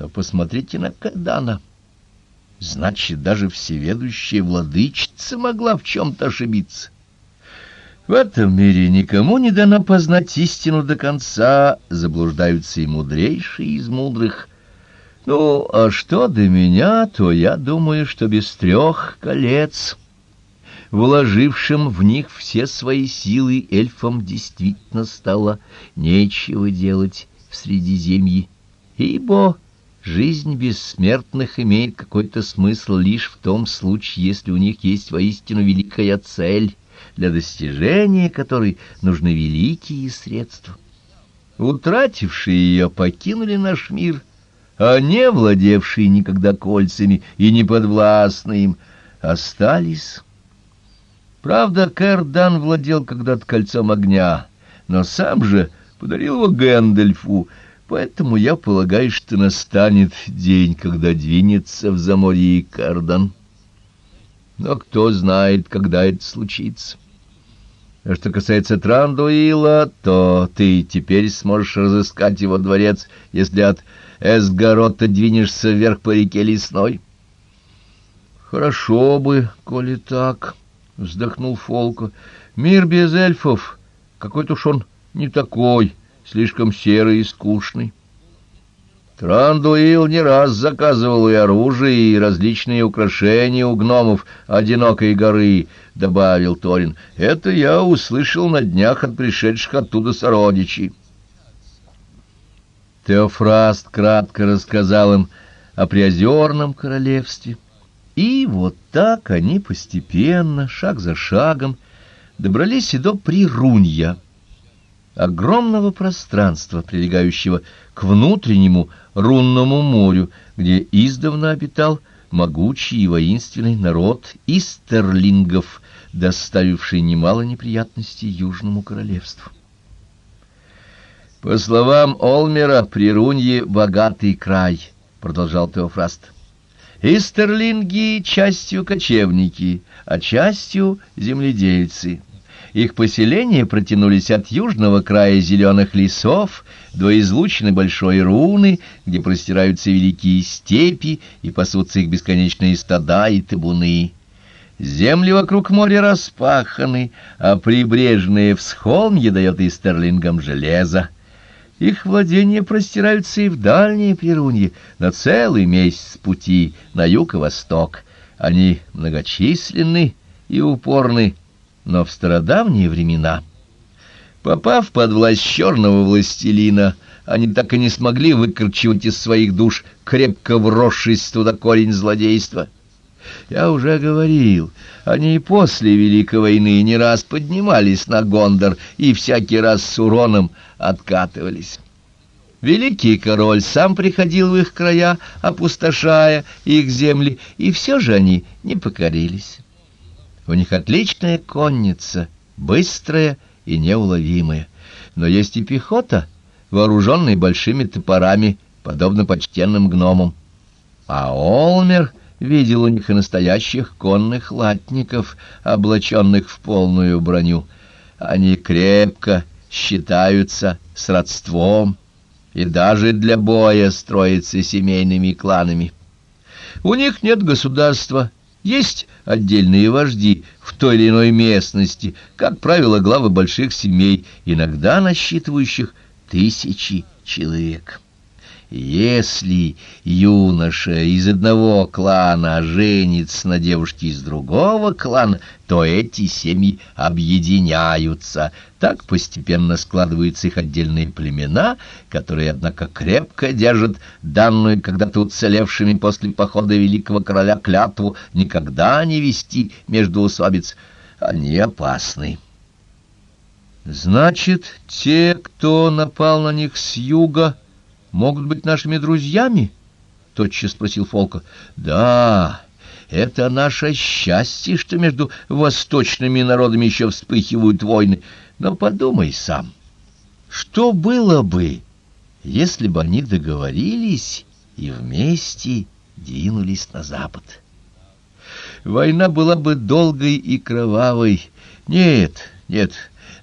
Но посмотрите на Кадана. Значит, даже всеведущая владычица могла в чем-то ошибиться. В этом мире никому не дано познать истину до конца, заблуждаются и мудрейшие из мудрых. Ну, а что до меня, то я думаю, что без трех колец, вложившим в них все свои силы, эльфам действительно стало нечего делать в Средиземье, ибо жизнь бессмертных имеет какой-то смысл лишь в том случае, если у них есть воистину великая цель, для достижения которой нужны великие средства. Утратившие ее покинули наш мир, а не владевшие никогда кольцами и не подвластные им остались. Правда, Кэрдан владел когда-то кольцом огня, но сам же подарил его Гэндальфу, поэтому я полагаю, что настанет день, когда двинется в заморье Кэрдан. Но кто знает, когда это случится. А что касается Трандуила, то ты теперь сможешь разыскать его дворец, если от Эсгорота двинешься вверх по реке Лесной. — Хорошо бы, коли так, — вздохнул Фолко. — Мир без эльфов, какой-то уж он не такой, слишком серый и скучный. Трандуил не раз заказывал и оружие, и различные украшения у гномов одинокой горы, — добавил Торин. — Это я услышал на днях от пришедших оттуда сородичей. Теофраст кратко рассказал им о приозерном королевстве. И вот так они постепенно, шаг за шагом, добрались и до Прирунья, огромного пространства, прилегающего к внутреннему рунному морю, где издавна обитал могучий и воинственный народ истерлингов, доставивший немало неприятностей Южному королевству. По словам Олмера, Прирунье — богатый край, — продолжал Теофраст. Истерлинги — частью кочевники, а частью — земледельцы. Их поселения протянулись от южного края зеленых лесов до излучины большой руны, где простираются великие степи и пасутся их бесконечные стада и табуны. Земли вокруг моря распаханы, а прибрежные всхолмье дает истерлингам железо. Их владения простираются и в дальние Перуньи, на целый месяц пути, на юг и восток. Они многочисленны и упорны, но в стародавние времена, попав под власть черного властелина, они так и не смогли выкорчевать из своих душ крепко вросшись туда корень злодейства. Я уже говорил, они и после Великой войны не раз поднимались на Гондор и всякий раз с уроном откатывались. Великий король сам приходил в их края, опустошая их земли, и все же они не покорились. У них отличная конница, быстрая и неуловимая. Но есть и пехота, вооруженная большими топорами, подобно почтенным гномам. А Олмер видел у них и настоящих конных латников, облаченных в полную броню. Они крепко считаются с родством и даже для боя строятся семейными кланами. У них нет государства, есть отдельные вожди в той или иной местности, как правило, главы больших семей, иногда насчитывающих тысячи человек. Если юноша из одного клана женится на девушке из другого клана, то эти семьи объединяются. Так постепенно складываются их отдельные племена, которые, однако, крепко держат данную когда-то уцелевшими после похода великого короля клятву никогда не вести между усобиц. Они опасны. Значит, те, кто напал на них с юга, могут быть нашими друзьями? — тотчас спросил Фолка. — Да, это наше счастье, что между восточными народами еще вспыхивают войны. Но подумай сам, что было бы, если бы они договорились и вместе двинулись на запад? Война была бы долгой и кровавой. Нет, нет,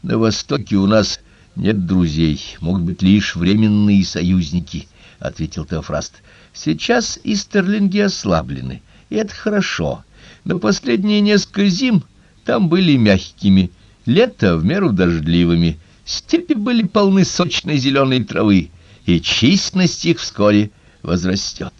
на востоке у нас нет друзей, могут быть лишь временные союзники. ответил Теофраст. Сейчас истерлинги ослаблены, и это хорошо. Но последние несколько зим там были мягкими, лето в меру дождливыми, степи были полны сочной зеленой травы, и численность их вскоре возрастет.